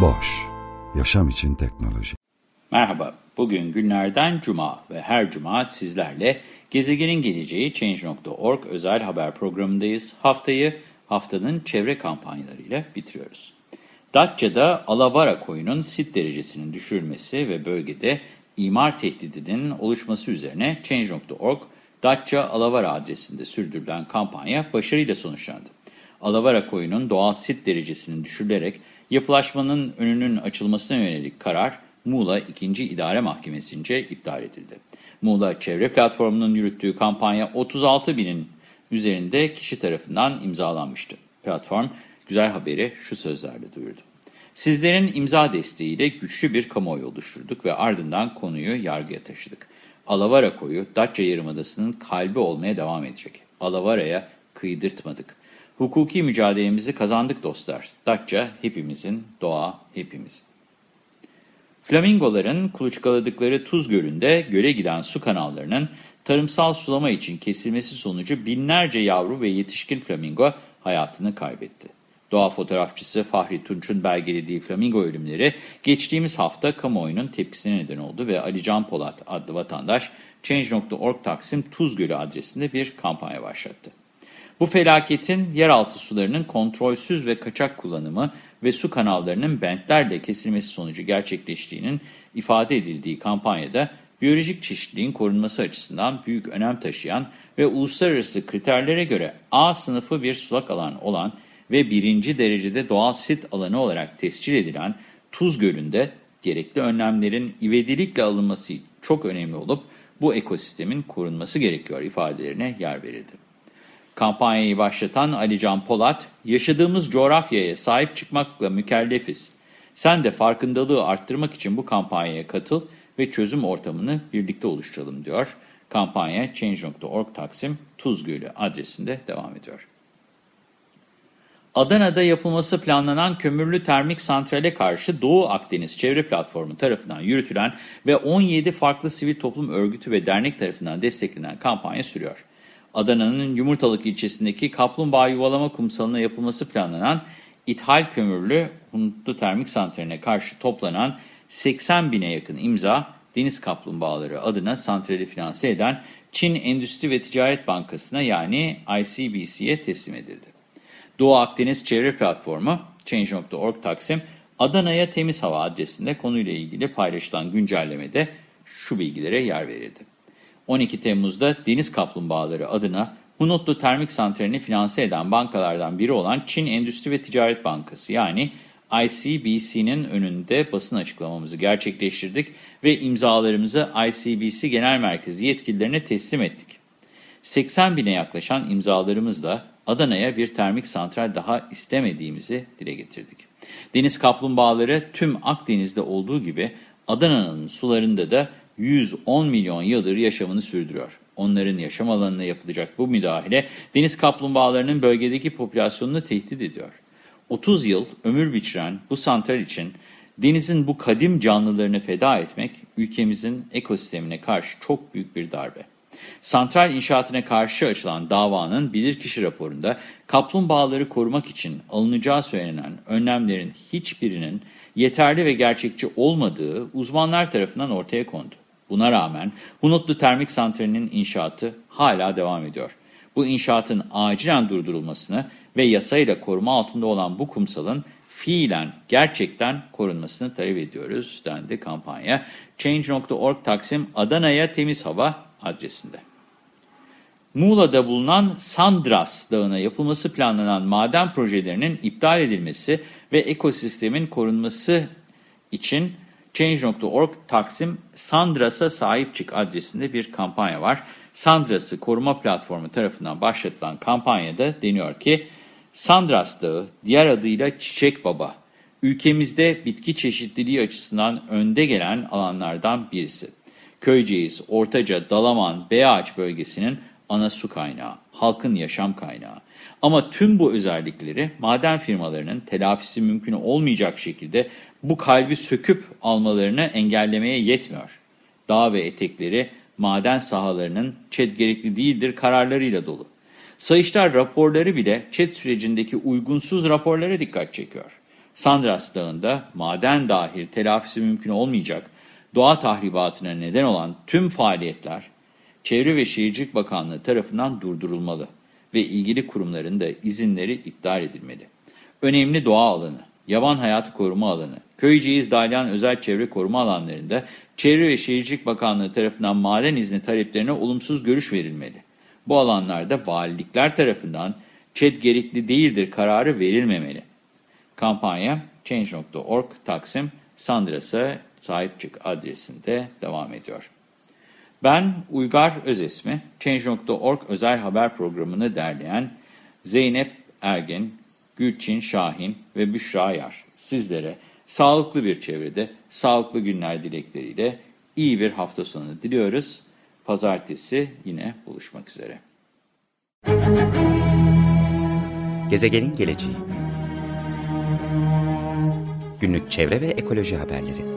Boş, yaşam için teknoloji. Merhaba, bugün günlerden cuma ve her cuma sizlerle Gezegenin Geleceği Change.org özel haber programındayız. Haftayı haftanın çevre kampanyalarıyla bitiriyoruz. Datça'da Alavara koyunun sit derecesinin düşürülmesi ve bölgede imar tehdidinin oluşması üzerine Change.org, Datça Alavara adresinde sürdürülen kampanya başarıyla sonuçlandı. Alavara koyunun doğal sit derecesinin düşürülerek yapılaşmanın önünün açılmasına yönelik karar Muğla 2. İdare Mahkemesi'nce iptal edildi. Muğla Çevre Platformu'nun yürüttüğü kampanya 36 binin üzerinde kişi tarafından imzalanmıştı. Platform, güzel haberi şu sözlerle duyurdu. Sizlerin imza desteğiyle güçlü bir kamuoyu oluşturduk ve ardından konuyu yargıya taşıdık. Alavara koyu Datça Yarımadası'nın kalbi olmaya devam edecek. Alavara'ya kıydırtmadık. Hukuki mücadelemizi kazandık dostlar. Datça hepimizin, doğa hepimizin. Flamingoların kuluçkaladıkları Tuz Gölü'nde göle giden su kanallarının tarımsal sulama için kesilmesi sonucu binlerce yavru ve yetişkin flamingo hayatını kaybetti. Doğa fotoğrafçısı Fahri Tunç'un belgelediği flamingo ölümleri geçtiğimiz hafta kamuoyunun tepkisine neden oldu ve Ali Can Polat adlı vatandaş Change.org Taksim Tuz Gölü adresinde bir kampanya başlattı. Bu felaketin yeraltı sularının kontrolsüz ve kaçak kullanımı ve su kanallarının bentlerle kesilmesi sonucu gerçekleştiğinin ifade edildiği kampanyada biyolojik çeşitliliğin korunması açısından büyük önem taşıyan ve uluslararası kriterlere göre A sınıfı bir sulak alan olan ve birinci derecede doğal sit alanı olarak tescil edilen Tuz Gölü'nde gerekli önlemlerin ivedilikle alınması çok önemli olup bu ekosistemin korunması gerekiyor ifadelerine yer verildi. Kampanyayı başlatan Ali Can Polat, yaşadığımız coğrafyaya sahip çıkmakla mükellefiz. Sen de farkındalığı arttırmak için bu kampanyaya katıl ve çözüm ortamını birlikte oluşturalım diyor. Kampanya Change.org Taksim Tuz Gölü adresinde devam ediyor. Adana'da yapılması planlanan kömürlü termik santrale karşı Doğu Akdeniz Çevre Platformu tarafından yürütülen ve 17 farklı sivil toplum örgütü ve dernek tarafından desteklenen kampanya sürüyor. Adana'nın Yumurtalık ilçesindeki kaplumbağa yuvalama kumsalına yapılması planlanan ithal kömürlü Hunutlu Termik Santraline karşı toplanan 80 bine yakın imza deniz kaplumbağaları adına santrali finanse eden Çin Endüstri ve Ticaret Bankası'na yani ICBC'ye teslim edildi. Doğu Akdeniz Çevre Platformu Change.org Taksim Adana'ya temiz hava adresinde konuyla ilgili paylaşılan güncellemede şu bilgilere yer verildi. 12 Temmuz'da deniz kaplumbağaları adına Hunutlu Termik Santrali'ni finanse eden bankalardan biri olan Çin Endüstri ve Ticaret Bankası yani ICBC'nin önünde basın açıklamamızı gerçekleştirdik ve imzalarımızı ICBC Genel Merkezi yetkililerine teslim ettik. 80 bine yaklaşan imzalarımızla Adana'ya bir termik santral daha istemediğimizi dile getirdik. Deniz kaplumbağaları tüm Akdeniz'de olduğu gibi Adana'nın sularında da 110 milyon yıldır yaşamını sürdürüyor. Onların yaşam alanına yapılacak bu müdahale deniz kaplumbağalarının bölgedeki popülasyonunu tehdit ediyor. 30 yıl ömür biçiren bu santral için denizin bu kadim canlılarını feda etmek ülkemizin ekosistemine karşı çok büyük bir darbe. Santral inşaatına karşı açılan davanın bilirkişi raporunda kaplumbağaları korumak için alınacağı söylenen önlemlerin hiçbirinin yeterli ve gerçekçi olmadığı uzmanlar tarafından ortaya kondu. Buna rağmen Hunutlu Termik Santrali'nin inşaatı hala devam ediyor. Bu inşaatın acilen durdurulmasını ve yasayla koruma altında olan bu kumsalın fiilen gerçekten korunmasını talep ediyoruz dendi kampanya. Change.org Taksim Adana'ya temiz hava adresinde. Muğla'da bulunan Sandras Dağı'na yapılması planlanan maden projelerinin iptal edilmesi ve ekosistemin korunması için Change.org Taksim Sandras'a sahip çık adresinde bir kampanya var. Sandras'ı koruma platformu tarafından başlatılan kampanyada deniyor ki, Sandras Dağı, diğer adıyla Çiçek Baba, ülkemizde bitki çeşitliliği açısından önde gelen alanlardan birisi. Köyceğiz, Ortaca, Dalaman, Beyağaç bölgesinin ana su kaynağı, halkın yaşam kaynağı. Ama tüm bu özellikleri maden firmalarının telafisi mümkün olmayacak şekilde bu kalbi söküp almalarını engellemeye yetmiyor. Dağ ve etekleri maden sahalarının ÇED gerekli değildir kararlarıyla dolu. Sayıştay raporları bile ÇED sürecindeki uygunsuz raporlara dikkat çekiyor. Sandras Dağı'nda maden dahil telafisi mümkün olmayacak doğa tahribatına neden olan tüm faaliyetler Çevre ve Şehircilik Bakanlığı tarafından durdurulmalı ve ilgili kurumların da izinleri iptal edilmeli. Önemli doğa alanı, yaban hayatı koruma alanı, Köyceğiz Dalyan Özel Çevre Koruma alanlarında Çevre ve Şehircilik Bakanlığı tarafından maden izni taleplerine olumsuz görüş verilmeli. Bu alanlarda valilikler tarafından ÇED gerekli değildir kararı verilmemeli. Kampanya Change.org Taksim Sandras'a sahip çık adresinde devam ediyor. Ben Uygar Özesmi, Change.org özel haber programını derleyen Zeynep Ergen, Gülçin Şahin ve Büşra Yar. Sizlere sağlıklı bir çevrede, sağlıklı günler dilekleriyle iyi bir hafta sonu diliyoruz. Pazartesi yine buluşmak üzere. Gezegenin geleceği Günlük çevre ve ekoloji haberleri